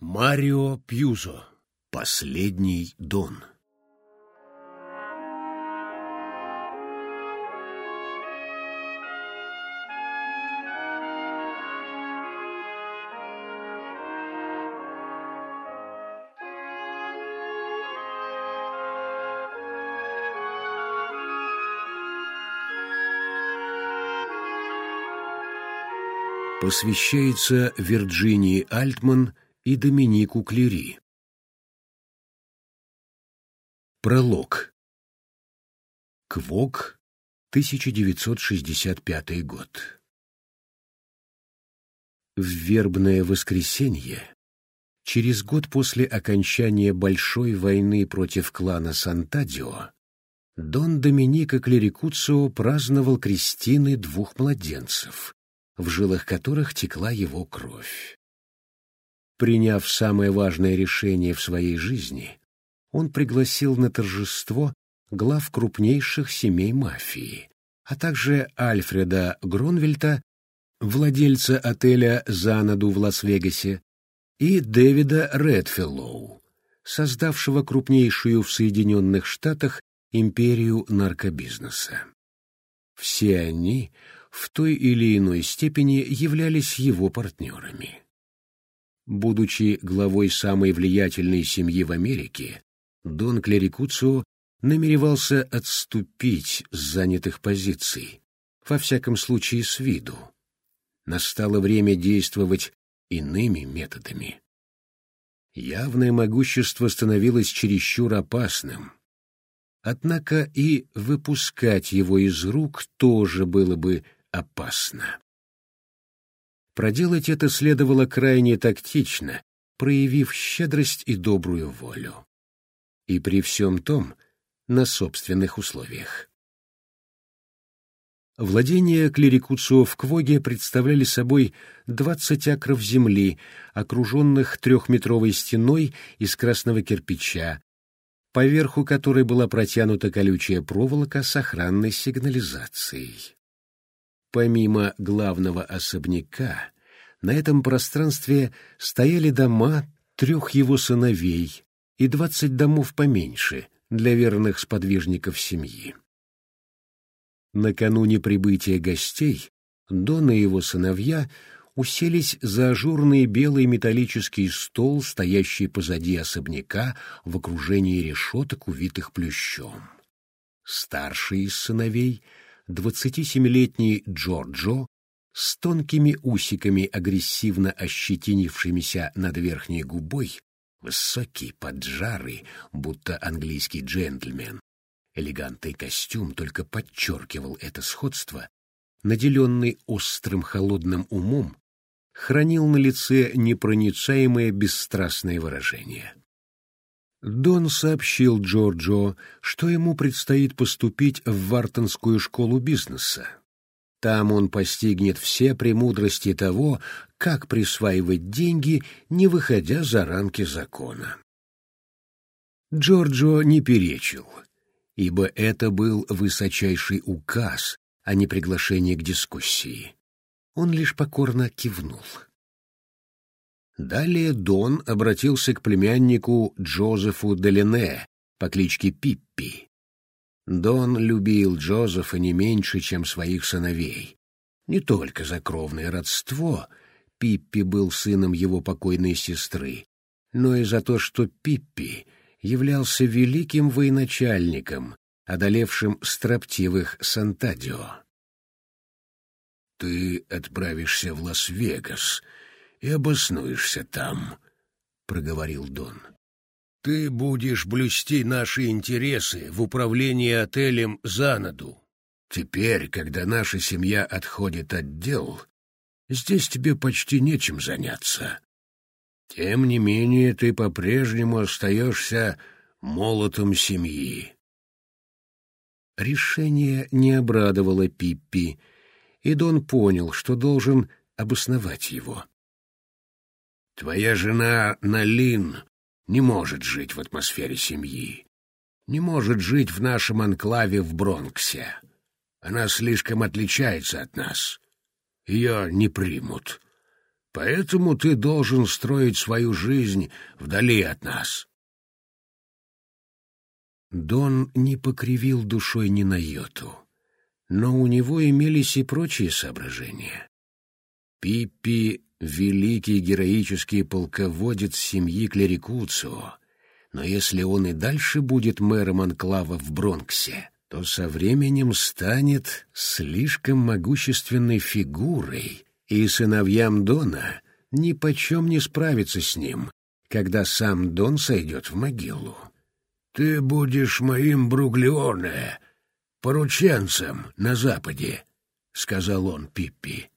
Марио Пьюзо. Последний Дон. Посвящается Вирджинии Альтман и Доминику Клери. Пролог. Квок, 1965 год. В вербное воскресенье, через год после окончания Большой войны против клана Сантадио, Дон Доминика Клерикуцио праздновал крестины двух младенцев, в жилах которых текла его кровь. Приняв самое важное решение в своей жизни, он пригласил на торжество глав крупнейших семей мафии, а также Альфреда Гронвельта, владельца отеля «Занаду» в Лас-Вегасе, и Дэвида Редфеллоу, создавшего крупнейшую в Соединенных Штатах империю наркобизнеса. Все они в той или иной степени являлись его партнерами. Будучи главой самой влиятельной семьи в Америке, Дон Клерикуцио намеревался отступить с занятых позиций, во всяком случае с виду. Настало время действовать иными методами. Явное могущество становилось чересчур опасным. Однако и выпускать его из рук тоже было бы опасно. Проделать это следовало крайне тактично, проявив щедрость и добрую волю. И при всем том на собственных условиях. Владения клерикуцио в Квоге представляли собой двадцать акров земли, окруженных трехметровой стеной из красного кирпича, поверху которой была протянута колючая проволока с охранной сигнализацией. Помимо главного особняка, на этом пространстве стояли дома трех его сыновей и двадцать домов поменьше для верных сподвижников семьи. Накануне прибытия гостей Дон и его сыновья уселись за ажурный белый металлический стол, стоящий позади особняка в окружении решеток, увитых плющом. Старший из сыновей — 27-летний Джорджо с тонкими усиками, агрессивно ощетинившимися над верхней губой, высокий, поджарый, будто английский джентльмен. Элегантный костюм только подчеркивал это сходство, наделенный острым холодным умом, хранил на лице непроницаемое бесстрастное выражение. Дон сообщил Джорджо, что ему предстоит поступить в Вартонскую школу бизнеса. Там он постигнет все премудрости того, как присваивать деньги, не выходя за рамки закона. Джорджо не перечил, ибо это был высочайший указ, а не приглашение к дискуссии. Он лишь покорно кивнул. Далее Дон обратился к племяннику Джозефу Делине по кличке Пиппи. Дон любил Джозефа не меньше, чем своих сыновей. Не только за кровное родство, Пиппи был сыном его покойной сестры, но и за то, что Пиппи являлся великим военачальником, одолевшим строптивых Сантадио. «Ты отправишься в Лас-Вегас», и обоснуешься там, — проговорил Дон. Ты будешь блюсти наши интересы в управлении отелем Занаду. Теперь, когда наша семья отходит от дел, здесь тебе почти нечем заняться. Тем не менее, ты по-прежнему остаешься молотом семьи. Решение не обрадовало Пиппи, и Дон понял, что должен обосновать его. Твоя жена Налин не может жить в атмосфере семьи, не может жить в нашем анклаве в Бронксе. Она слишком отличается от нас. Ее не примут. Поэтому ты должен строить свою жизнь вдали от нас. Дон не покривил душой ни на йоту, но у него имелись и прочие соображения. Пиппи — великий героический полководец семьи Клерикуцио, но если он и дальше будет мэром анклава в Бронксе, то со временем станет слишком могущественной фигурой, и сыновьям Дона ни почем не справиться с ним, когда сам Дон сойдет в могилу. Ты будешь моим Бруглеоне, порученцем на Западе, — сказал он Пиппи.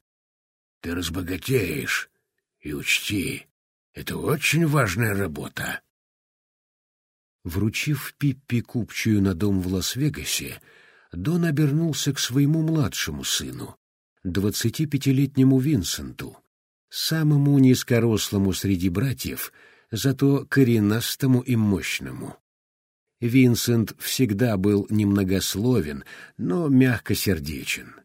Ты разбогатеешь, и учти, это очень важная работа. Вручив Пиппи купчую на дом в Лас-Вегасе, Дон обернулся к своему младшему сыну, двадцатипятилетнему Винсенту, самому низкорослому среди братьев, зато коренастому и мощному. Винсент всегда был немногословен, но мягкосердечен.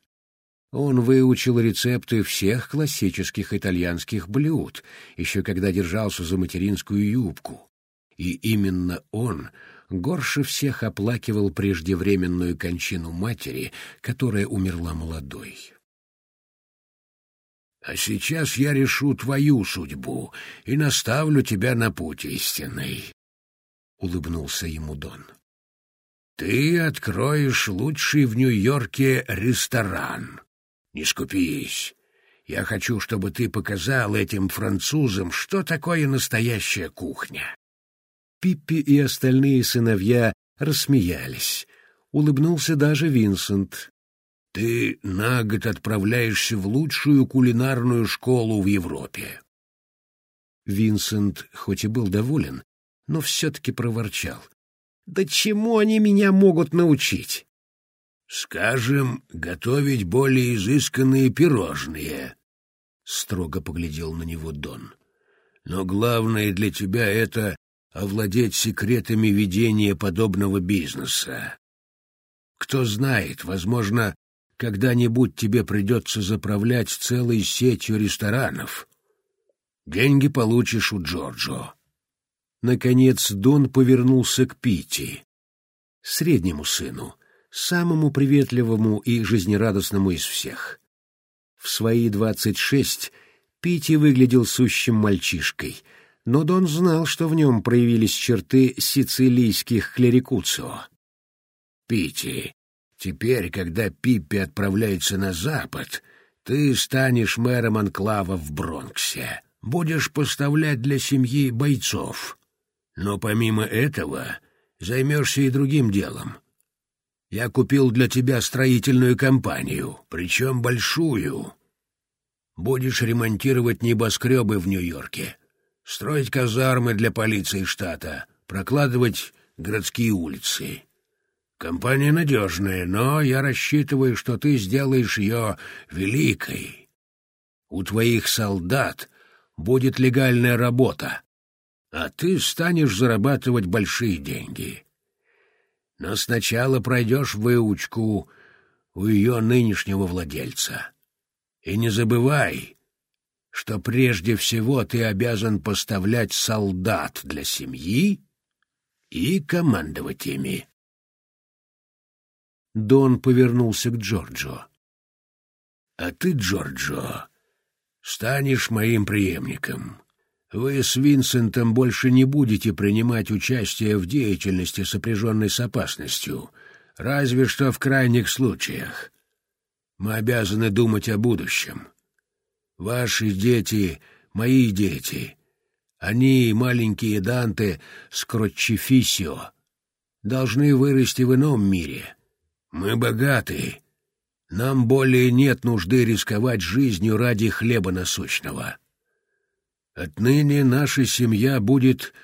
Он выучил рецепты всех классических итальянских блюд, еще когда держался за материнскую юбку. И именно он горше всех оплакивал преждевременную кончину матери, которая умерла молодой. «А сейчас я решу твою судьбу и наставлю тебя на путь истинный», — улыбнулся ему Дон. «Ты откроешь лучший в Нью-Йорке ресторан. Не скупись. Я хочу, чтобы ты показал этим французам, что такое настоящая кухня». Пиппи и остальные сыновья рассмеялись. Улыбнулся даже Винсент. «Ты на год отправляешься в лучшую кулинарную школу в Европе». Винсент хоть и был доволен, но все-таки проворчал. «Да чему они меня могут научить?» «Скажем, готовить более изысканные пирожные», — строго поглядел на него Дон. «Но главное для тебя — это овладеть секретами ведения подобного бизнеса. Кто знает, возможно, когда-нибудь тебе придется заправлять целой сетью ресторанов. Деньги получишь у Джорджо». Наконец Дон повернулся к Пити, среднему сыну, самому приветливому и жизнерадостному из всех. В свои двадцать шесть Пити выглядел сущим мальчишкой, но Дон знал, что в нем проявились черты сицилийских клерикуцио. «Пити, теперь, когда Пиппи отправляется на запад, ты станешь мэром анклава в Бронксе, будешь поставлять для семьи бойцов». Но помимо этого займешься и другим делом. Я купил для тебя строительную компанию, причем большую. Будешь ремонтировать небоскребы в Нью-Йорке, строить казармы для полиции штата, прокладывать городские улицы. Компания надежная, но я рассчитываю, что ты сделаешь ее великой. У твоих солдат будет легальная работа, а ты станешь зарабатывать большие деньги. Но сначала пройдешь выучку у ее нынешнего владельца. И не забывай, что прежде всего ты обязан поставлять солдат для семьи и командовать ими. Дон повернулся к Джорджо. «А ты, Джорджо, станешь моим преемником. Вы с Винсентом больше не будете принимать участие в деятельности, сопряженной с опасностью, разве что в крайних случаях. Мы обязаны думать о будущем. Ваши дети — мои дети. Они, маленькие Данте с Кротчефисио, должны вырасти в ином мире. Мы богаты. Нам более нет нужды рисковать жизнью ради хлеба насущного. Отныне наша семья будет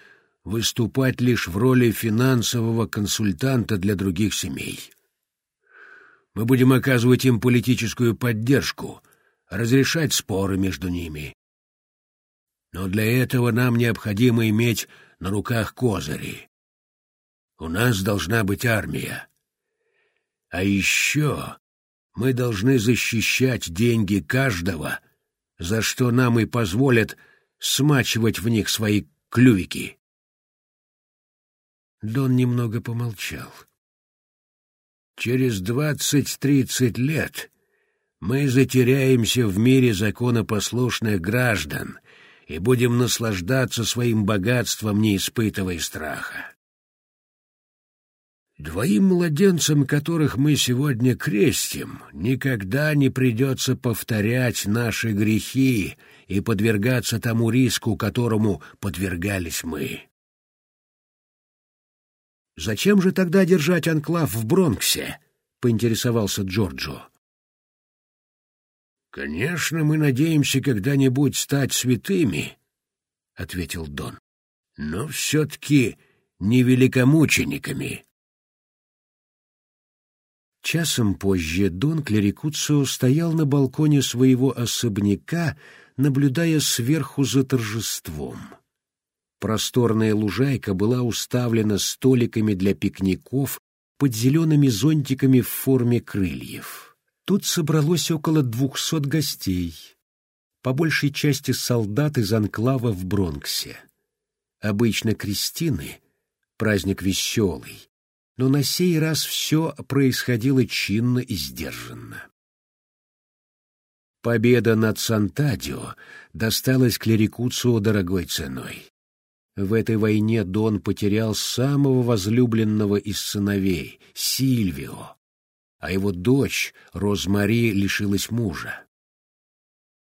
выступать лишь в роли финансового консультанта для других семей. Мы будем оказывать им политическую поддержку, разрешать споры между ними. Но для этого нам необходимо иметь на руках козыри. У нас должна быть армия. А еще мы должны защищать деньги каждого, за что нам и позволят смачивать в них свои клювики. Дон немного помолчал. Через двадцать-тридцать лет мы затеряемся в мире законопослушных граждан и будем наслаждаться своим богатством, не испытывая страха. Двоим младенцам, которых мы сегодня крестим, никогда не придется повторять наши грехи и подвергаться тому риску, которому подвергались мы. «Зачем же тогда держать анклав в Бронксе?» — поинтересовался Джорджо. «Конечно, мы надеемся когда-нибудь стать святыми», — ответил Дон, — «но все-таки не великомучениками». Часом позже Дон Клерикуцио стоял на балконе своего особняка, наблюдая сверху за торжеством. Просторная лужайка была уставлена столиками для пикников под зелеными зонтиками в форме крыльев. Тут собралось около двухсот гостей, по большей части солдат из анклава в Бронксе. Обычно крестины — праздник веселый, но на сей раз все происходило чинно и сдержанно. Победа над Сантадио досталась клерикуцу дорогой ценой. В этой войне Дон потерял самого возлюбленного из сыновей, Сильвио, а его дочь, Розмари, лишилась мужа.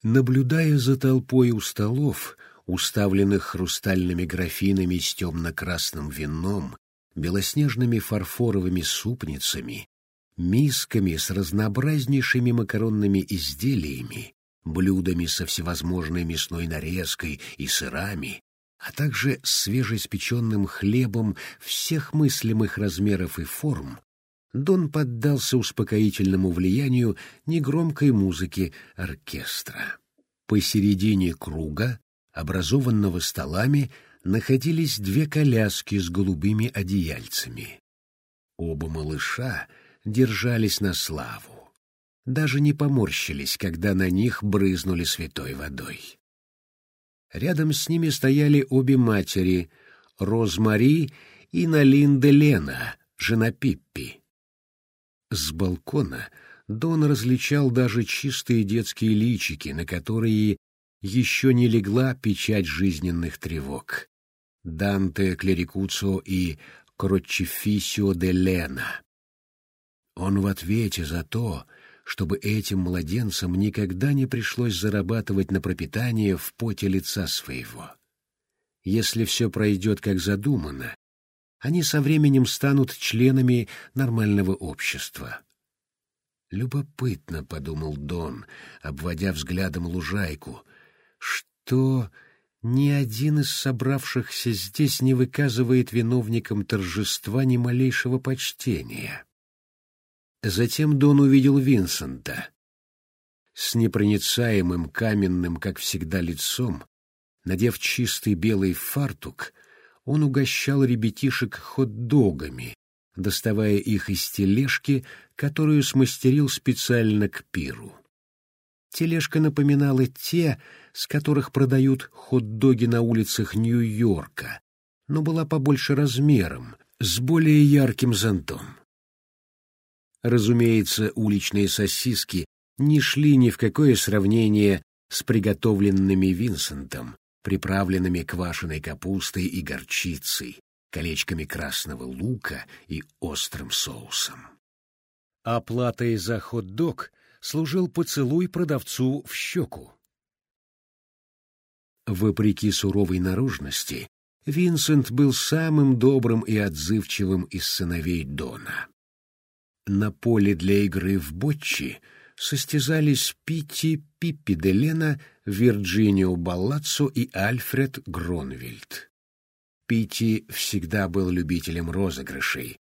Наблюдая за толпой у столов, уставленных хрустальными графинами с темно-красным вином, белоснежными фарфоровыми супницами, мисками с разнообразнейшими макаронными изделиями, блюдами со всевозможной мясной нарезкой и сырами, а также свежеиспеченным хлебом всех мыслимых размеров и форм, Дон поддался успокоительному влиянию негромкой музыки оркестра. Посередине круга, образованного столами, находились две коляски с голубыми одеяльцами. Оба малыша держались на славу. Даже не поморщились, когда на них брызнули святой водой. Рядом с ними стояли обе матери — Розмари и Налинда Лена, жена Пиппи. С балкона Дон различал даже чистые детские личики, на которые еще не легла печать жизненных тревог. Данте Клерикуцо и Крочефисио де Лена. Он в ответе за то, чтобы этим младенцам никогда не пришлось зарабатывать на пропитание в поте лица своего. Если все пройдет как задумано, они со временем станут членами нормального общества. «Любопытно», — подумал Дон, обводя взглядом лужайку, — «что ни один из собравшихся здесь не выказывает виновникам торжества ни малейшего почтения». Затем Дон увидел Винсента. С непроницаемым каменным, как всегда, лицом, надев чистый белый фартук, он угощал ребятишек хот-догами, доставая их из тележки, которую смастерил специально к пиру. Тележка напоминала те, с которых продают хот-доги на улицах Нью-Йорка, но была побольше размером, с более ярким зонтом. Разумеется, уличные сосиски не шли ни в какое сравнение с приготовленными Винсентом, приправленными квашеной капустой и горчицей, колечками красного лука и острым соусом. Оплатой за хот-дог служил поцелуй продавцу в щеку. Вопреки суровой наружности, Винсент был самым добрым и отзывчивым из сыновей Дона. На поле для игры в ботчи состязались Питти Пиппи де Вирджинио Баллаццо и Альфред Гронвильд. Питти всегда был любителем розыгрышей,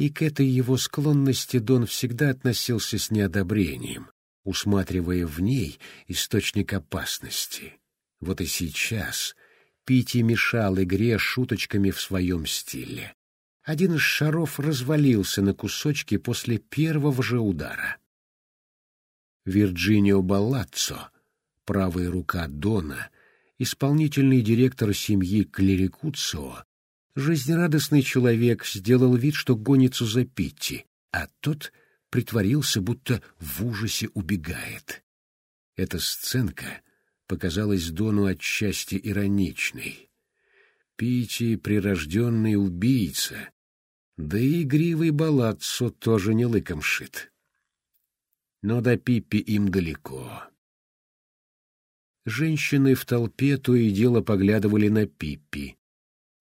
и к этой его склонности Дон всегда относился с неодобрением, усматривая в ней источник опасности. Вот и сейчас Питти мешал игре шуточками в своем стиле один из шаров развалился на кусочки после первого же удара. Вирджинио Баллаццо правая рука Дона, исполнительный директор семьи Клерикуцио, жизнерадостный человек сделал вид, что гонится за Питти, а тот притворился, будто в ужасе убегает. Эта сценка показалась Дону отчасти ироничной. Питти — прирожденный убийца, да и игривый балаццо тоже не лыком шит. Но до Пиппи им далеко. Женщины в толпе то и дело поглядывали на Пиппи.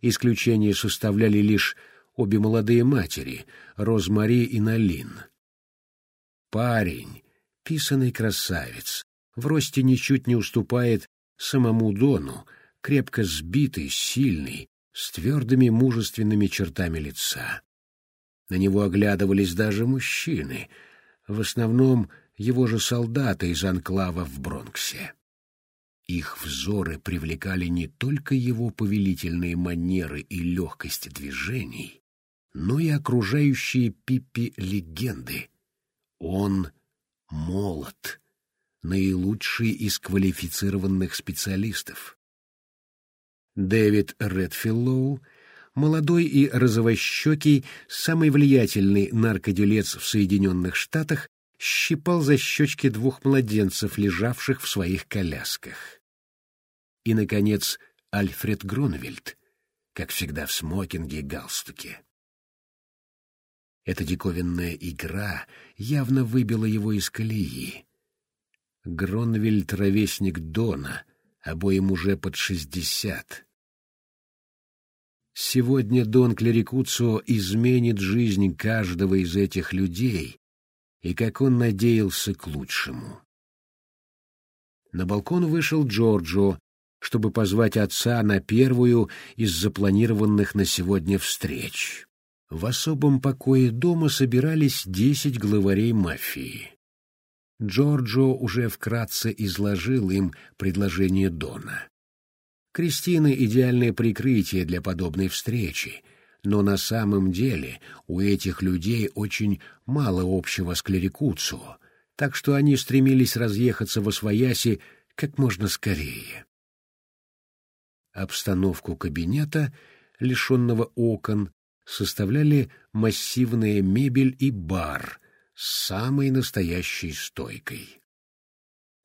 Исключение составляли лишь обе молодые матери, Розмари и Налин. Парень, писанный красавец, в росте ничуть не уступает самому Дону, крепко сбитый, сильный, с твердыми мужественными чертами лица. На него оглядывались даже мужчины, в основном его же солдаты из анклава в Бронксе. Их взоры привлекали не только его повелительные манеры и легкость движений, но и окружающие Пиппи легенды. Он молод, наилучший из квалифицированных специалистов. Дэвид Редфиллоу, молодой и розовощекий, самый влиятельный наркодюлец в Соединенных Штатах, щипал за щечки двух младенцев, лежавших в своих колясках и, наконец, Альфред Гронвельд, как всегда в смокинге и галстуке. Эта диковинная игра явно выбила его из колеи. Гронвельд — ровесник Дона, обоим уже под шестьдесят. Сегодня Дон Клерикуцо изменит жизнь каждого из этих людей, и, как он надеялся, к лучшему. На балкон вышел Джорджо, чтобы позвать отца на первую из запланированных на сегодня встреч. В особом покое дома собирались десять главарей мафии. Джорджо уже вкратце изложил им предложение Дона. Кристина — идеальное прикрытие для подобной встречи, но на самом деле у этих людей очень мало общего с клерикуцио, так что они стремились разъехаться во свояси как можно скорее. Обстановку кабинета, лишенного окон, составляли массивная мебель и бар с самой настоящей стойкой.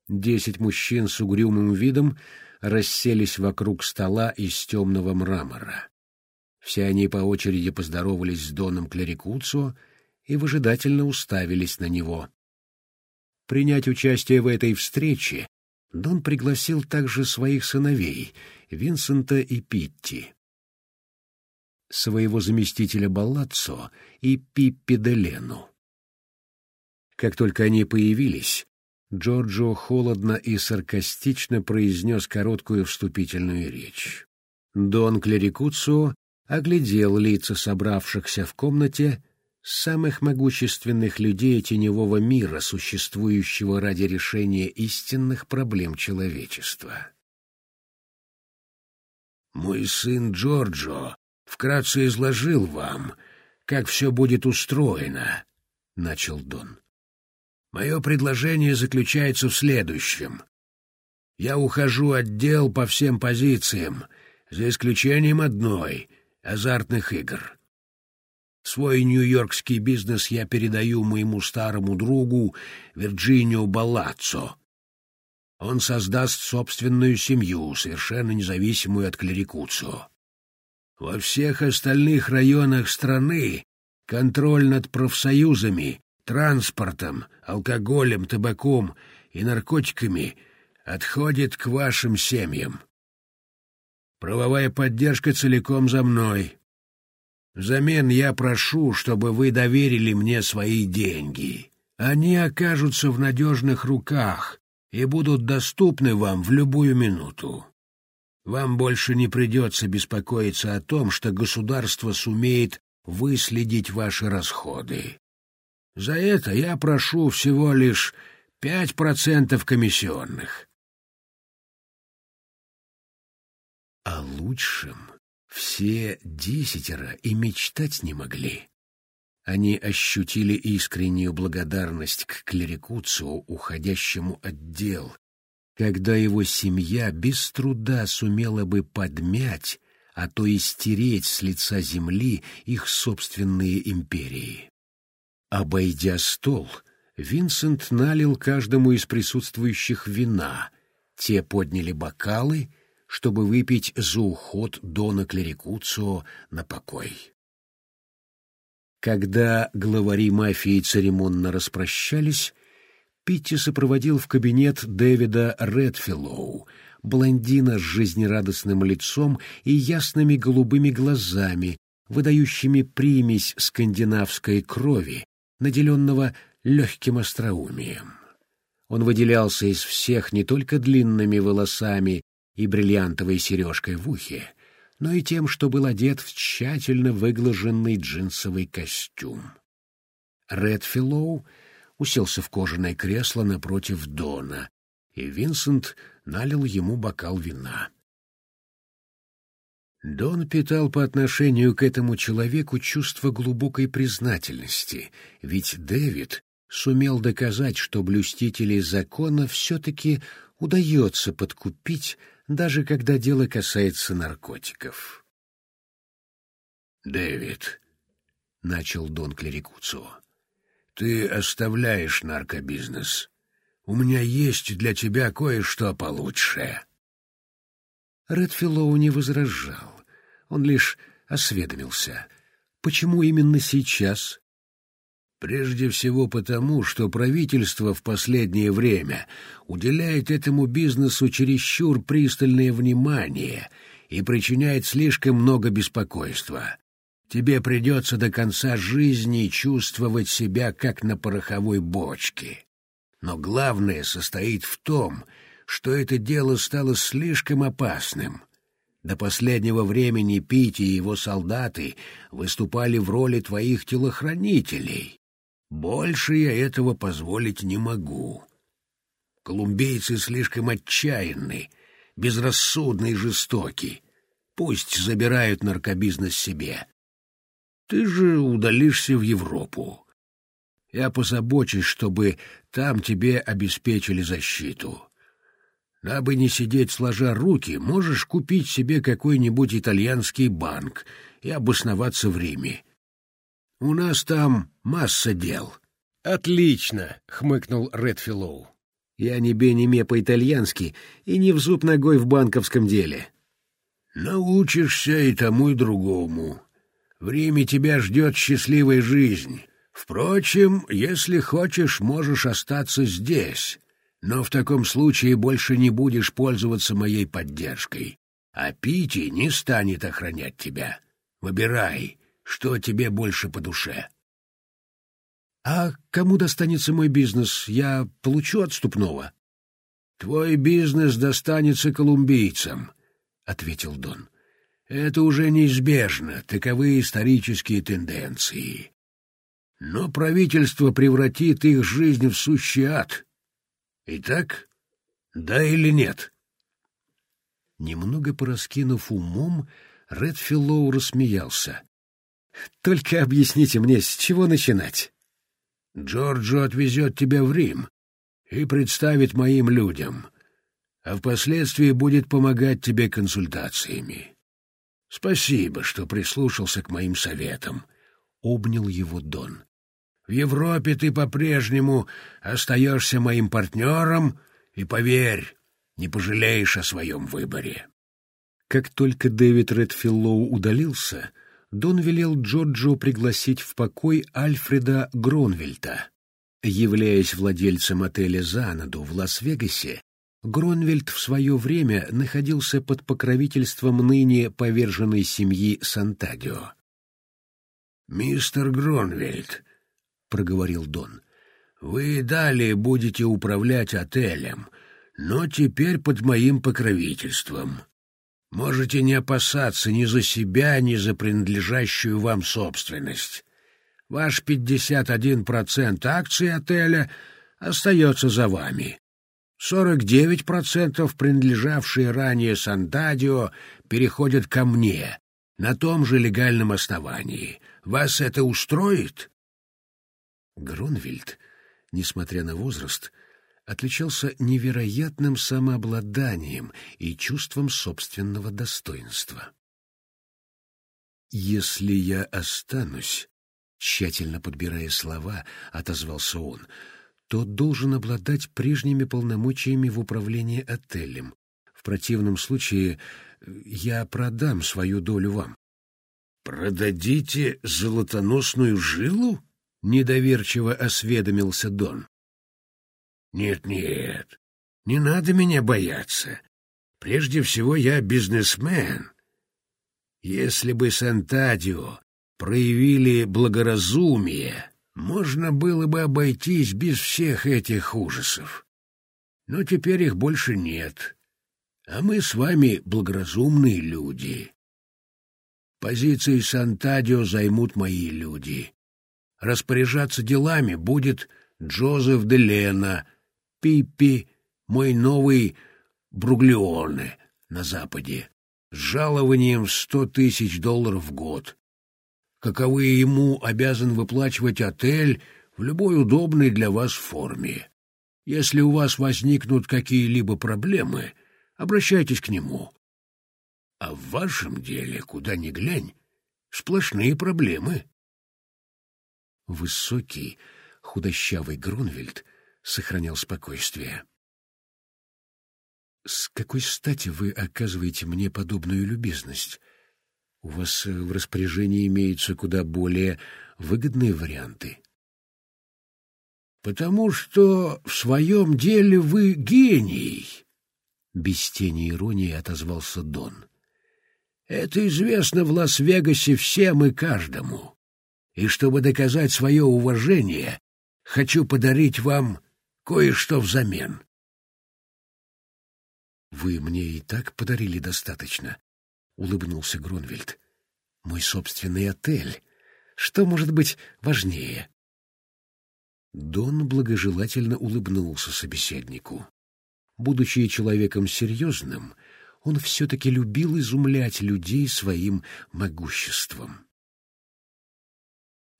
Десять мужчин с угрюмым видом расселись вокруг стола из темного мрамора. Все они по очереди поздоровались с Доном Клерикуцо и выжидательно уставились на него. Принять участие в этой встрече Дон пригласил также своих сыновей, Винсента и Питти, своего заместителя Баллаццо и Пиппи де. Как только они появились, Джорджо холодно и саркастично произнес короткую вступительную речь. Дон Клерикуцо оглядел лица собравшихся в комнате самых могущественных людей теневого мира, существующего ради решения истинных проблем человечества. «Мой сын Джорджо вкратце изложил вам, как все будет устроено», — начал Дон. «Мое предложение заключается в следующем. Я ухожу от дел по всем позициям, за исключением одной — азартных игр». Свой нью-йоркский бизнес я передаю моему старому другу Вирджинио Балаццо. Он создаст собственную семью, совершенно независимую от клерикуцо. Во всех остальных районах страны контроль над профсоюзами, транспортом, алкоголем, табаком и наркотиками отходит к вашим семьям. Правовая поддержка целиком за мной. Взамен я прошу, чтобы вы доверили мне свои деньги. Они окажутся в надежных руках и будут доступны вам в любую минуту. Вам больше не придется беспокоиться о том, что государство сумеет выследить ваши расходы. За это я прошу всего лишь пять процентов комиссионных. О лучшем все десятеро и мечтать не могли. Они ощутили искреннюю благодарность к клерикуцу, уходящему от дел, когда его семья без труда сумела бы подмять, а то и стереть с лица земли их собственные империи. Обойдя стол, Винсент налил каждому из присутствующих вина. Те подняли бокалы, чтобы выпить за уход Дона Клерикуцио на покой. Когда главари мафии церемонно распрощались, Питти сопроводил в кабинет Дэвида Редфиллоу, блондина с жизнерадостным лицом и ясными голубыми глазами, выдающими примесь скандинавской крови, наделенного легким остроумием. Он выделялся из всех не только длинными волосами и бриллиантовой сережкой в ухе, но и тем, что был одет в тщательно выглаженный джинсовый костюм. Редфиллоу уселся в кожаное кресло напротив Дона, и Винсент налил ему бокал вина. Дон питал по отношению к этому человеку чувство глубокой признательности, ведь Дэвид сумел доказать, что блюстителей закона все-таки удается подкупить, даже когда дело касается наркотиков. «Дэвид», — начал Дон Клерикуцо, — «ты оставляешь наркобизнес. У меня есть для тебя кое-что получше». Редфиллоу не возражал. Он лишь осведомился. Почему именно сейчас? Прежде всего потому, что правительство в последнее время уделяет этому бизнесу чересчур пристальное внимание и причиняет слишком много беспокойства. Тебе придется до конца жизни чувствовать себя как на пороховой бочке. Но главное состоит в том, что это дело стало слишком опасным. До последнего времени Пити и его солдаты выступали в роли твоих телохранителей, больше я этого позволить не могу. Колумбийцы слишком отчаянны, безрассудны и жестоки. Пусть забирают наркобизнес себе. Ты же удалишься в Европу. Я позабочусь, чтобы там тебе обеспечили защиту. Дабы не сидеть сложа руки, можешь купить себе какой-нибудь итальянский банк и обосноваться в Риме. У нас там масса дел. Отлично, хмыкнул Редфиллоу. Я не бе-не-ме по-итальянски и не в зуб ногой в банковском деле. Научишься и тому, и другому. В Риме тебя ждет счастливая жизнь. Впрочем, если хочешь, можешь остаться здесь. Но в таком случае больше не будешь пользоваться моей поддержкой. А Пити не станет охранять тебя. Выбирай, что тебе больше по душе? — А кому достанется мой бизнес? Я получу отступного? — Твой бизнес достанется колумбийцам, — ответил Дон. — Это уже неизбежно, таковы исторические тенденции. Но правительство превратит их жизнь в сущий ад. Итак, да или нет? Немного пораскинув умом, Редфиллоу рассмеялся. Только объясните мне, с чего начинать? Джорджо отвезет тебя в Рим и представит моим людям, а впоследствии будет помогать тебе консультациями. Спасибо, что прислушался к моим советам. Обнял его Дон. В Европе ты по-прежнему остаешься моим партнером, и, поверь, не пожалеешь о своем выборе. Как только Дэвид Редфиллоу удалился, Дон велел Джорджо пригласить в покой Альфреда Гронвельта. Являясь владельцем отеля «Занаду» в Лас-Вегасе, Гронвельт в свое время находился под покровительством ныне поверженной семьи Сантадио. «Мистер Гронвельт», — проговорил Дон, — «вы далее будете управлять отелем, но теперь под моим покровительством. Можете не опасаться ни за себя, ни за принадлежащую вам собственность. Ваш 51% акций отеля остается за вами. 49% принадлежавшие ранее Сантадио переходят ко мне на том же легальном основании. Вас это устроит? Гронвильд, несмотря на возраст, отличался невероятным самообладанием и чувством собственного достоинства. «Если я останусь», — тщательно подбирая слова, отозвался он, — то должен обладать прежними полномочиями в управлении отелем. В противном случае э, я продам свою долю вам. «Продадите золотоносную жилу?» — недоверчиво осведомился Дон. «Нет-нет, не надо меня бояться. Прежде всего, я бизнесмен. Если бы Сантадио проявили благоразумие, можно было бы обойтись без всех этих ужасов. Но теперь их больше нет, а мы с вами благоразумные люди». Позиции Сантадио займут мои люди. Распоряжаться делами будет Джозеф Делена, Пиппи, мой новый Бруглеоне на Западе, с жалованием в сто тысяч долларов в год. Каковы ему обязан выплачивать отель в любой удобной для вас форме. Если у вас возникнут какие-либо проблемы, обращайтесь к нему. А в вашем деле, куда ни глянь, сплошные проблемы. Высокий, худощавый Грунвельд сохранял спокойствие. «С какой стати вы оказываете мне подобную любезность? У вас в распоряжении имеются куда более выгодные варианты». «Потому что в своем деле вы гений!» Без тени иронии отозвался Дон. Это известно в Лас-Вегасе всем и каждому. И чтобы доказать свое уважение, хочу подарить вам кое-что взамен. «Вы мне и так подарили достаточно», — улыбнулся Гронвельд. «Мой собственный отель. Что может быть важнее?» Дон благожелательно улыбнулся собеседнику. Будучи человеком серьезным, он все-таки любил изумлять людей своим могуществом.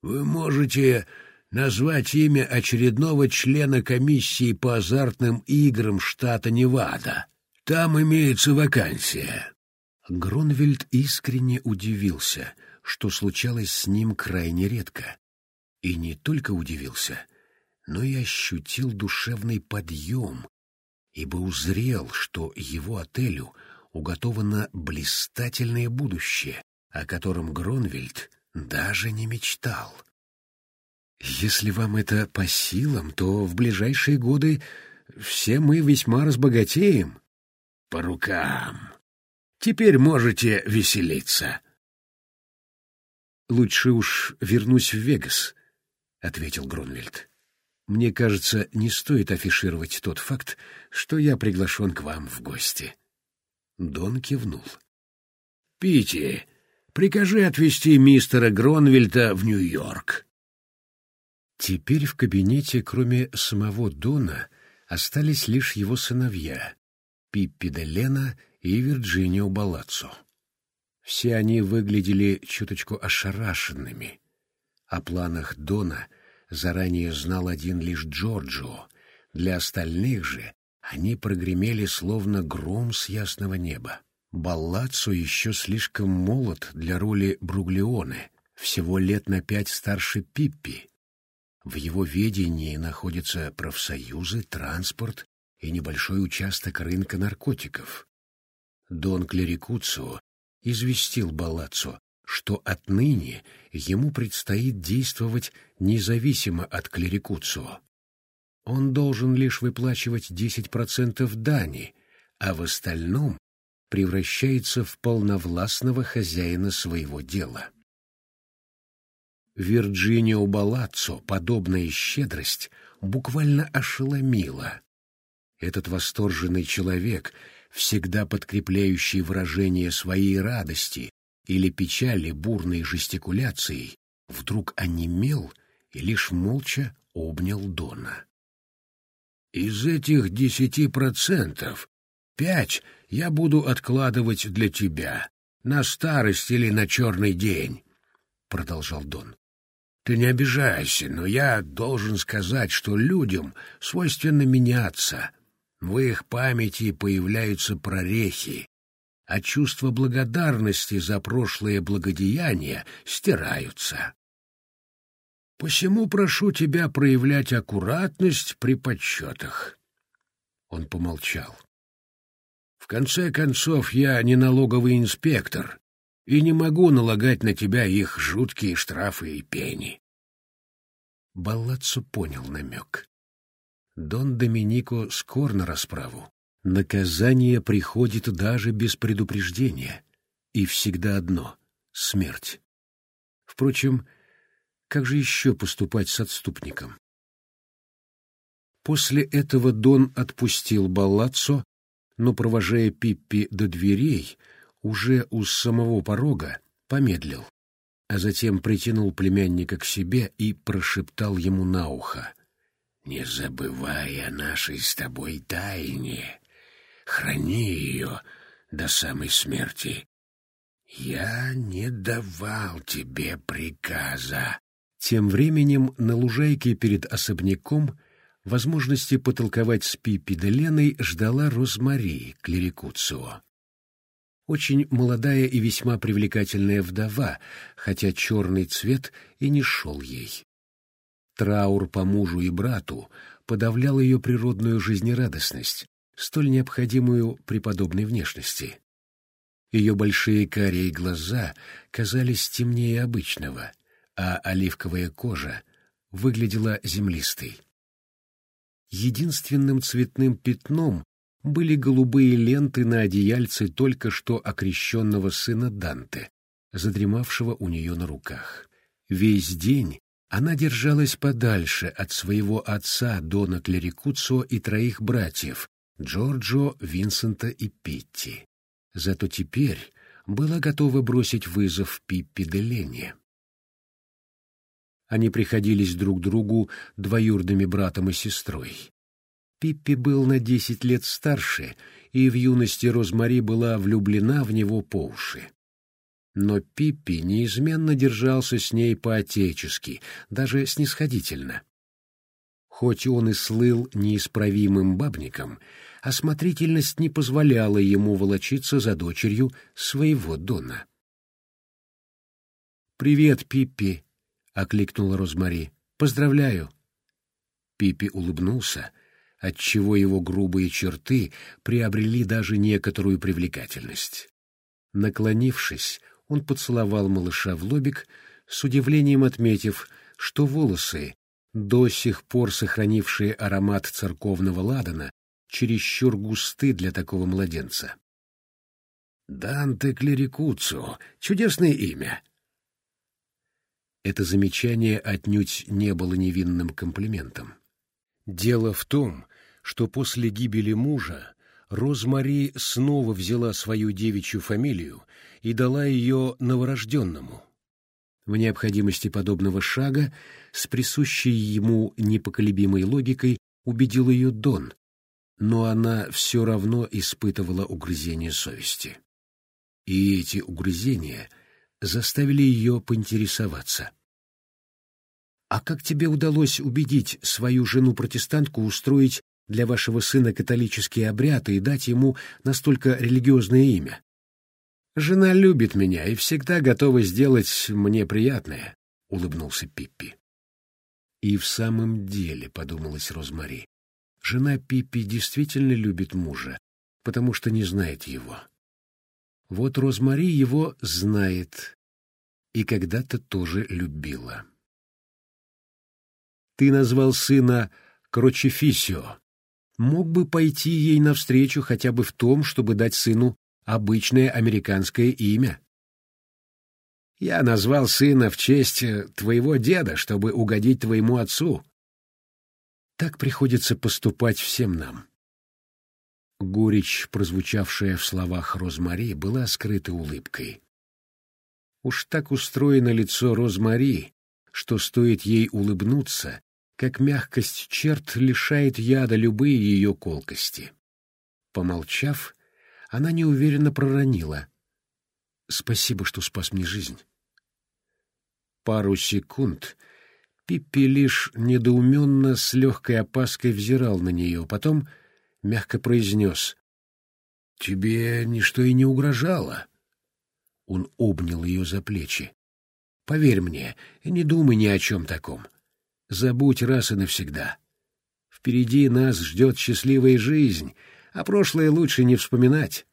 «Вы можете назвать имя очередного члена комиссии по азартным играм штата Невада. Там имеется вакансия». Гронвельд искренне удивился, что случалось с ним крайне редко. И не только удивился, но и ощутил душевный подъем, ибо узрел, что его отелю — уготовано блистательное будущее, о котором Гронвельд даже не мечтал. Если вам это по силам, то в ближайшие годы все мы весьма разбогатеем. По рукам. Теперь можете веселиться. Лучше уж вернусь в Вегас, — ответил Гронвельд. Мне кажется, не стоит афишировать тот факт, что я приглашен к вам в гости. — Дон кивнул. «Пити, прикажи отвезти мистера Гронвельта в Нью-Йорк». Теперь в кабинете, кроме самого Дона, остались лишь его сыновья — Пиппи де Лена и Вирджинио Балаццо. Все они выглядели чуточку ошарашенными. О планах Дона заранее знал один лишь Джорджо, для остальных же они прогремели словно гром с ясного неба. Баллаццо еще слишком молод для роли Бруглеоне, всего лет на пять старше Пиппи. В его ведении находятся профсоюзы, транспорт и небольшой участок рынка наркотиков. Дон Клерикуцио известил Баллаццо, что отныне ему предстоит действовать независимо от Клерикуцио. Он должен лишь выплачивать 10% дани, а в остальном превращается в полновластного хозяина своего дела. Вирджинио Балаццо подобная щедрость буквально ошеломила. Этот восторженный человек, всегда подкрепляющий выражение своей радости или печали бурной жестикуляцией, вдруг онемел и лишь молча обнял Дона. Из этих десяти процентов пять я буду откладывать для тебя, на старость или на черный день, — продолжал Дон. Ты не обижайся, но я должен сказать, что людям свойственно меняться. В их памяти появляются прорехи, а чувства благодарности за прошлые благодеяния стираются. Посему прошу тебя проявлять аккуратность при подсчетах. Он помолчал. В конце концов, я не налоговый инспектор и не могу налагать на тебя их жуткие штрафы и пени. Баллаццо понял намек. Дон Доминико скор на расправу. Наказание приходит даже без предупреждения, и всегда одно — смерть. Впрочем, как же еще поступать с отступником? После этого Дон отпустил Баллаццо, но, провожая Пиппи до дверей, уже у самого порога помедлил, а затем притянул племянника к себе и прошептал ему на ухо. «Не забывай о нашей с тобой тайне храни ее до самой смерти. Я не давал тебе приказа. Тем временем на лужайке перед особняком возможности потолковать с Пиппи де Леной ждала Розмари Клерикуцио. Очень молодая и весьма привлекательная вдова, хотя черный цвет и не шел ей. Траур по мужу и брату подавлял ее природную жизнерадостность, столь необходимую при подобной внешности. Ее большие карие глаза казались темнее обычного, а оливковая кожа выглядела землистой. Единственным цветным пятном были голубые ленты на одеяльце только что окрещенного сына Данте, задремавшего у нее на руках. Весь день она держалась подальше от своего отца Дона Клерикуцо и троих братьев, Джорджо, Винсента и Питти. Зато теперь была готова бросить вызов Пиппи де Лене. Они приходились друг другу двоюродными братом и сестрой. Пиппи был на десять лет старше, и в юности Розмари была влюблена в него по уши. Но Пиппи неизменно держался с ней по-отечески, даже снисходительно. Хоть он и слыл неисправимым бабником, осмотрительность не позволяла ему волочиться за дочерью своего Дона. «Привет, Пиппи!» — окликнула Розмари. «Поздравляю!» Пиппи улыбнулся, отчего его грубые черты приобрели даже некоторую привлекательность. Наклонившись, он поцеловал малыша в лобик, с удивлением отметив, что волосы, до сих пор сохранившие аромат церковного ладана, чересчур густы для такого младенца. «Данте Клерикуцу! Чудесное имя!» Это замечание отнюдь не было невинным комплиментом. Дело в том, что после гибели мужа Розмари снова взяла свою девичью фамилию и дала ее новорожденному. В необходимости подобного шага с присущей ему непоколебимой логикой убедил ее Дон, но она все равно испытывала угрызение совести. И эти угрызения заставили ее поинтересоваться. «А как тебе удалось убедить свою жену-протестантку устроить для вашего сына католический обряд и дать ему настолько религиозное имя?» «Жена любит меня и всегда готова сделать мне приятное», — улыбнулся Пиппи. «И в самом деле», — подумалась Розмари, — «жена Пиппи действительно любит мужа, потому что не знает его. Вот Розмари его знает и когда-то тоже любила». «Ты назвал сына Крочефисио. Мог бы пойти ей навстречу хотя бы в том, чтобы дать сыну обычное американское имя. Я назвал сына в честь э, твоего деда, чтобы угодить твоему отцу. Так приходится поступать всем нам. Горечь, прозвучавшая в словах Розмари, была скрыта улыбкой. Уж так устроено лицо Розмари, что стоит ей улыбнуться, как мягкость черт лишает яда любые ее колкости. Помолчав, она неуверенно проронила. «Спасибо, что спас мне жизнь». Пару секунд Пиппи лишь недоуменно с легкой опаской взирал на нее, потом мягко произнес «Тебе ничто и не угрожало». Он обнял ее за плечи. «Поверь мне, не думай ни о чем таком. Забудь раз и навсегда. Впереди нас ждет счастливая жизнь, а прошлое лучше не вспоминать».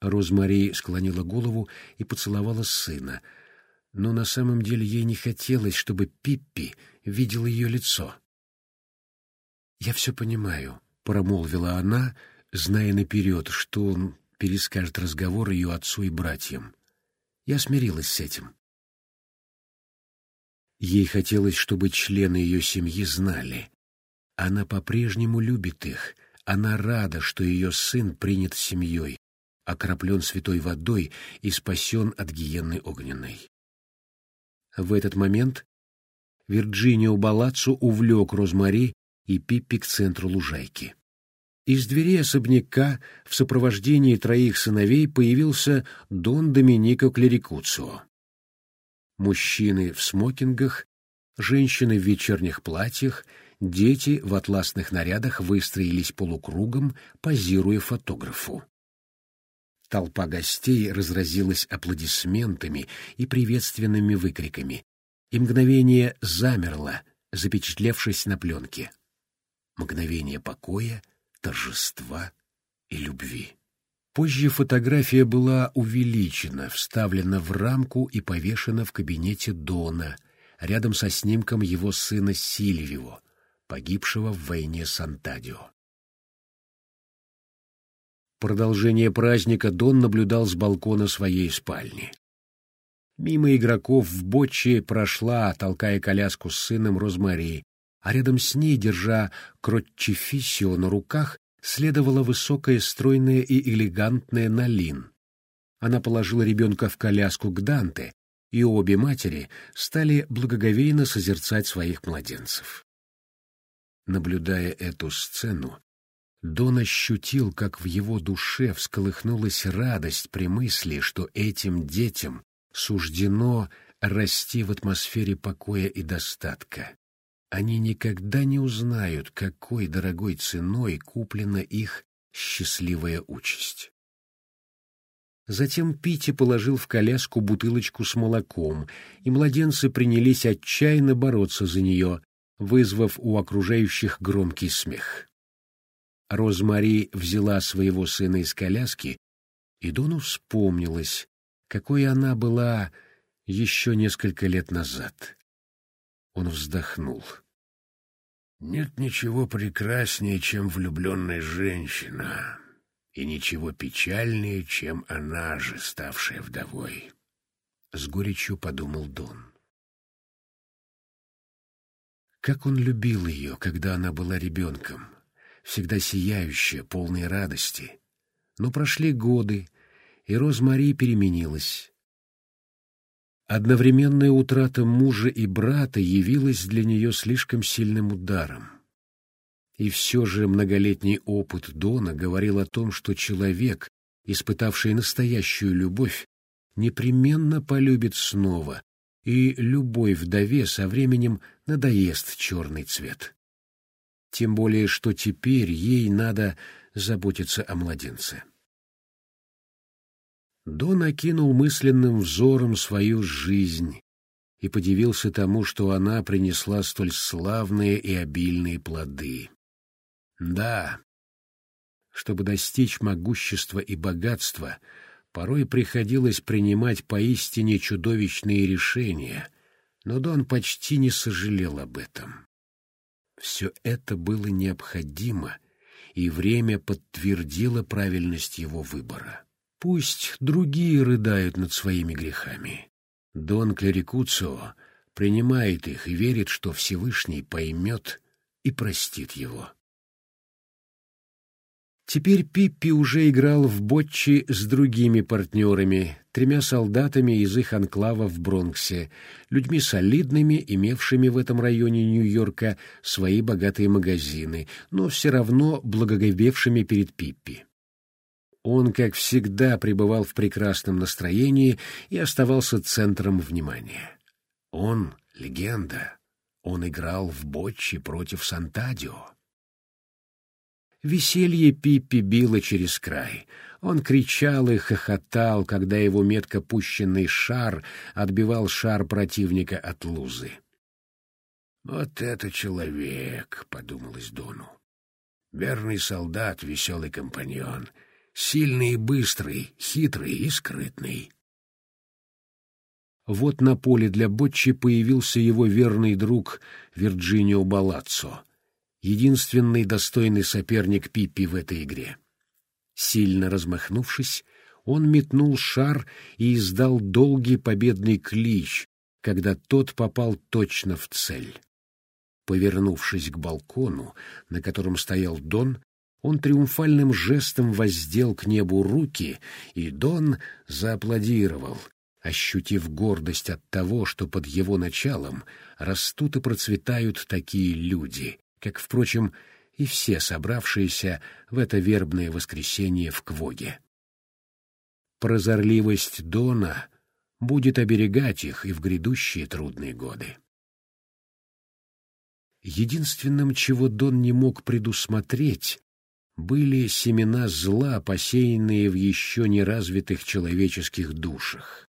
Розмари склонила голову и поцеловала сына, но на самом деле ей не хотелось, чтобы Пиппи видел ее лицо. «Я все понимаю», — промолвила она, зная наперед, что он перескажет разговор ее отцу и братьям. Я смирилась с этим. Ей хотелось, чтобы члены ее семьи знали. Она по-прежнему любит их, она рада, что ее сын принят семьей, окроплен святой водой и спасен от гиенны огненной. В этот момент Вирджинио Балаццо увлек Розмари и Пиппи к центру лужайки. Из двери особняка в сопровождении троих сыновей появился Дон Доминико Клерикуцио. Мужчины в смокингах, женщины в вечерних платьях, дети в атласных нарядах выстроились полукругом, позируя фотографу. Толпа гостей разразилась аплодисментами и приветственными выкриками, и мгновение замерло, запечатлевшись на пленке. Мгновение покоя, торжества и любви. Позже фотография была увеличена, вставлена в рамку и повешена в кабинете Дона, рядом со снимком его сына Сильвио, погибшего в войне с Антадио. Продолжение праздника Дон наблюдал с балкона своей спальни. Мимо игроков в боче прошла, толкая коляску с сыном Розмари, а рядом с ней, держа кротчефисио на руках, следовала высокая, стройная и элегантная Налин. Она положила ребенка в коляску к Данте, и обе матери стали благоговейно созерцать своих младенцев. Наблюдая эту сцену, Дон ощутил, как в его душе всколыхнулась радость при мысли, что этим детям суждено расти в атмосфере покоя и достатка. Они никогда не узнают, какой дорогой ценой куплена их счастливая участь. Затем Пити положил в коляску бутылочку с молоком, и младенцы принялись отчаянно бороться за нее, вызвав у окружающих громкий смех. Розмари взяла своего сына из коляски, и Дону вспомнилось, какой она была еще несколько лет назад. Он вздохнул. «Нет ничего прекраснее, чем влюбленная женщина, и ничего печальнее, чем она же, ставшая вдовой», — с горечью подумал Дон. Как он любил ее, когда она была ребенком всегда сияющая, полная радости. Но прошли годы, и Розмари переменилась. Одновременная утрата мужа и брата явилась для нее слишком сильным ударом. И все же многолетний опыт Дона говорил о том, что человек, испытавший настоящую любовь, непременно полюбит снова, и любой вдове со временем надоест черный цвет тем более что теперь ей надо заботиться о младенце. Дон окинул мысленным взором свою жизнь и подивился тому, что она принесла столь славные и обильные плоды. Да, чтобы достичь могущества и богатства, порой приходилось принимать поистине чудовищные решения, но Дон почти не сожалел об этом. Все это было необходимо, и время подтвердило правильность его выбора. Пусть другие рыдают над своими грехами. Дон Клерикуцио принимает их и верит, что Всевышний поймет и простит его. Теперь Пиппи уже играл в ботчи с другими партнерами, тремя солдатами из их анклава в Бронксе, людьми солидными, имевшими в этом районе Нью-Йорка свои богатые магазины, но все равно благоговевшими перед Пиппи. Он, как всегда, пребывал в прекрасном настроении и оставался центром внимания. Он — легенда, Он играл в бочи против Сантадио. Веселье Пиппи било через край. Он кричал и хохотал, когда его метко пущенный шар отбивал шар противника от лузы. «Вот это человек!» — подумалось Дону. «Верный солдат, веселый компаньон, сильный и быстрый, хитрый и скрытный». Вот на поле для Ботчи появился его верный друг Вирджинио Балаццо, единственный достойный соперник Пиппи в этой игре. Сильно размахнувшись, он метнул шар и издал долгий победный клич, когда тот попал точно в цель. Повернувшись к балкону, на котором стоял Дон, он триумфальным жестом воздел к небу руки, и Дон зааплодировал, ощутив гордость от того, что под его началом растут и процветают такие люди, как, впрочем, и все собравшиеся в это вербное воскресенье в Квоге. Прозорливость Дона будет оберегать их и в грядущие трудные годы. Единственным, чего Дон не мог предусмотреть, были семена зла, посеянные в еще неразвитых человеческих душах.